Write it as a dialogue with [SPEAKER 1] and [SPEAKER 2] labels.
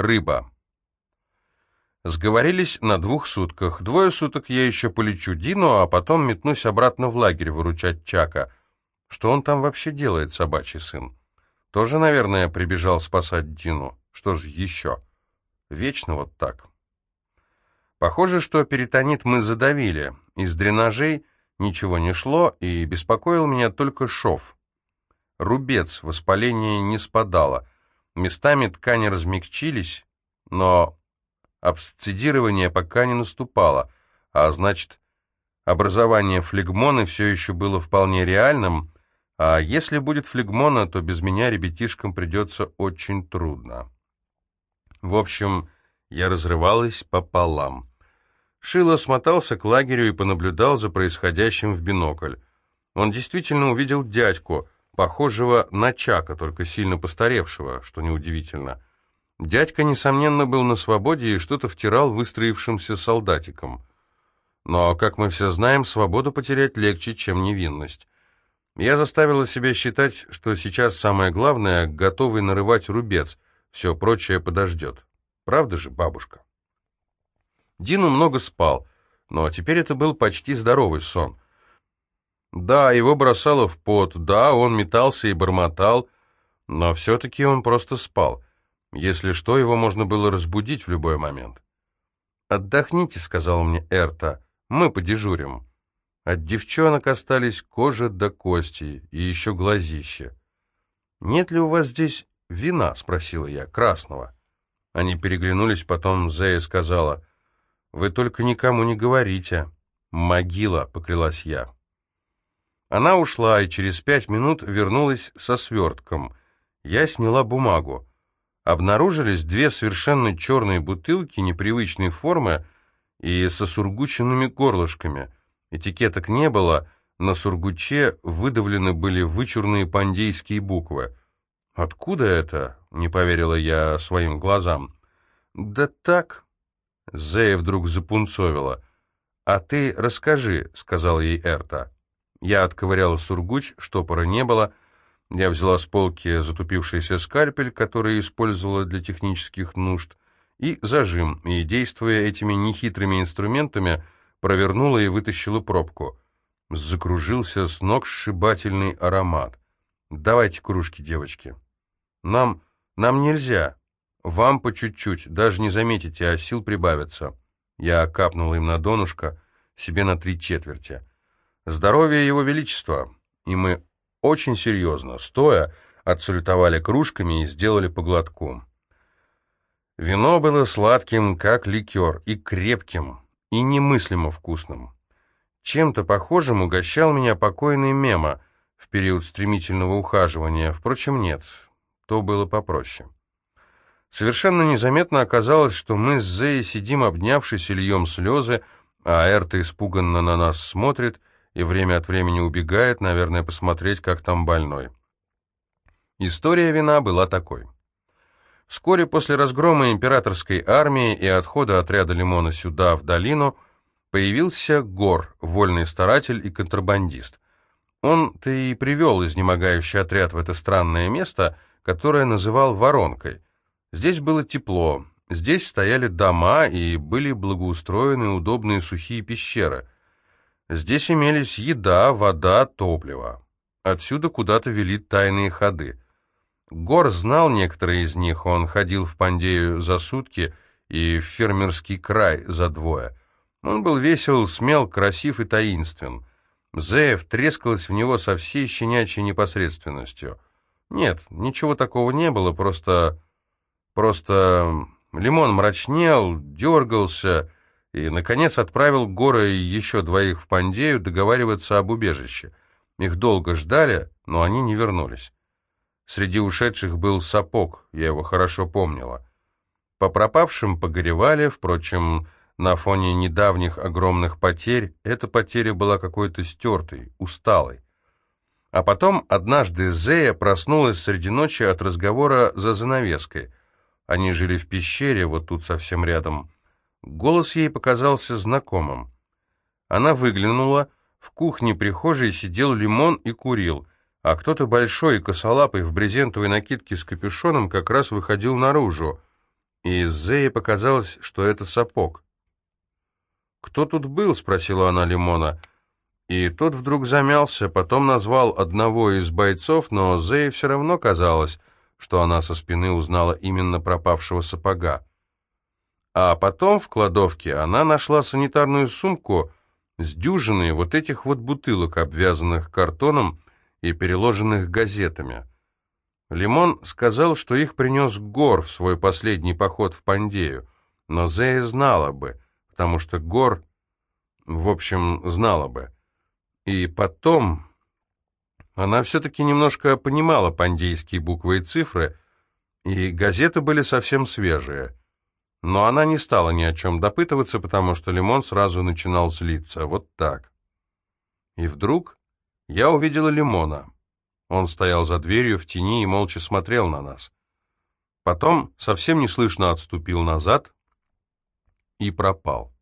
[SPEAKER 1] Рыба. Сговорились на двух сутках. Двое суток я еще полечу Дину, а потом метнусь обратно в лагерь выручать Чака. Что он там вообще делает, собачий сын? Тоже, наверное, прибежал спасать Дину. Что же еще? Вечно вот так. Похоже, что перитонит мы задавили. Из дренажей ничего не шло, и беспокоил меня только шов. Рубец, воспаление не спадало. Местами ткани размягчились, но абсцедирование пока не наступало, а значит, образование флегмоны все еще было вполне реальным, а если будет флегмона, то без меня ребятишкам придется очень трудно. В общем, я разрывалась пополам. Шило смотался к лагерю и понаблюдал за происходящим в бинокль. Он действительно увидел дядьку, похожего на Чака, только сильно постаревшего, что неудивительно. Дядька, несомненно, был на свободе и что-то втирал выстроившимся солдатикам. Но, как мы все знаем, свободу потерять легче, чем невинность. Я заставила себя считать, что сейчас самое главное — готовый нарывать рубец, все прочее подождет. Правда же, бабушка? Дину много спал, но теперь это был почти здоровый сон. Да, его бросало в пот, да, он метался и бормотал, но все-таки он просто спал — если что, его можно было разбудить в любой момент. «Отдохните», — сказал мне Эрта, — «мы подежурим». От девчонок остались кожа до кости и еще глазище. «Нет ли у вас здесь вина?» — спросила я, — «красного». Они переглянулись, потом Зея сказала, «Вы только никому не говорите». «Могила», — поклялась я. Она ушла и через пять минут вернулась со свертком. Я сняла бумагу обнаружились две совершенно черные бутылки непривычной формы и со сургученными горлышками. Этикеток не было, на сургуче выдавлены были вычурные пандейские буквы. «Откуда это?» — не поверила я своим глазам. «Да так...» — Зея вдруг запунцовила. «А ты расскажи», — сказал ей Эрта. Я отковыряла сургуч, штопора не было — я взяла с полки затупившийся скальпель, который использовала для технических нужд, и зажим, и, действуя этими нехитрыми инструментами, провернула и вытащила пробку. Закружился с ног сшибательный аромат. «Давайте кружки, девочки». «Нам... нам нельзя. Вам по чуть-чуть, даже не заметите, а сил прибавится». Я капнула им на донышко, себе на три четверти. «Здоровье Его Величества!» И мы очень серьезно, стоя, отсалютовали кружками и сделали по глотку. Вино было сладким, как ликер, и крепким, и немыслимо вкусным. Чем-то похожим угощал меня покойный Мема в период стремительного ухаживания. Впрочем, нет, то было попроще. Совершенно незаметно оказалось, что мы с Зеей сидим, обнявшись и льем слезы, а Эрта испуганно на нас смотрит, и время от времени убегает, наверное, посмотреть, как там больной. История вина была такой. Вскоре после разгрома императорской армии и отхода отряда Лимона сюда, в долину, появился Гор, вольный старатель и контрабандист. Он-то и привел изнемогающий отряд в это странное место, которое называл Воронкой. Здесь было тепло, здесь стояли дома и были благоустроены удобные сухие пещеры — Здесь имелись еда, вода, топливо. Отсюда куда-то вели тайные ходы. Гор знал некоторые из них, он ходил в Пандею за сутки и в фермерский край за двое. Он был весел, смел, красив и таинствен. Зеев трескалась в него со всей щенячьей непосредственностью. Нет, ничего такого не было, просто... Просто Лимон мрачнел, дергался и, наконец, отправил Гора и еще двоих в Пандею договариваться об убежище. Их долго ждали, но они не вернулись. Среди ушедших был Сапог, я его хорошо помнила. По пропавшим погоревали, впрочем, на фоне недавних огромных потерь эта потеря была какой-то стертой, усталой. А потом однажды Зея проснулась среди ночи от разговора за занавеской. Они жили в пещере, вот тут совсем рядом, Голос ей показался знакомым. Она выглянула. В кухне-прихожей сидел лимон и курил, а кто-то большой и косолапый в брезентовой накидке с капюшоном как раз выходил наружу. и Зее показалось, что это сапог. «Кто тут был?» — спросила она Лимона. И тот вдруг замялся, потом назвал одного из бойцов, но Зее все равно казалось, что она со спины узнала именно пропавшего сапога. А потом в кладовке она нашла санитарную сумку с дюжиной вот этих вот бутылок, обвязанных картоном и переложенных газетами. Лимон сказал, что их принес Гор в свой последний поход в Пандею, но Зея знала бы, потому что Гор, в общем, знала бы. И потом она все-таки немножко понимала пандейские буквы и цифры, и газеты были совсем свежие. Но она не стала ни о чем допытываться, потому что Лимон сразу начинал злиться. Вот так. И вдруг я увидела Лимона. Он стоял за дверью в тени и молча смотрел на нас. Потом совсем неслышно отступил назад и пропал.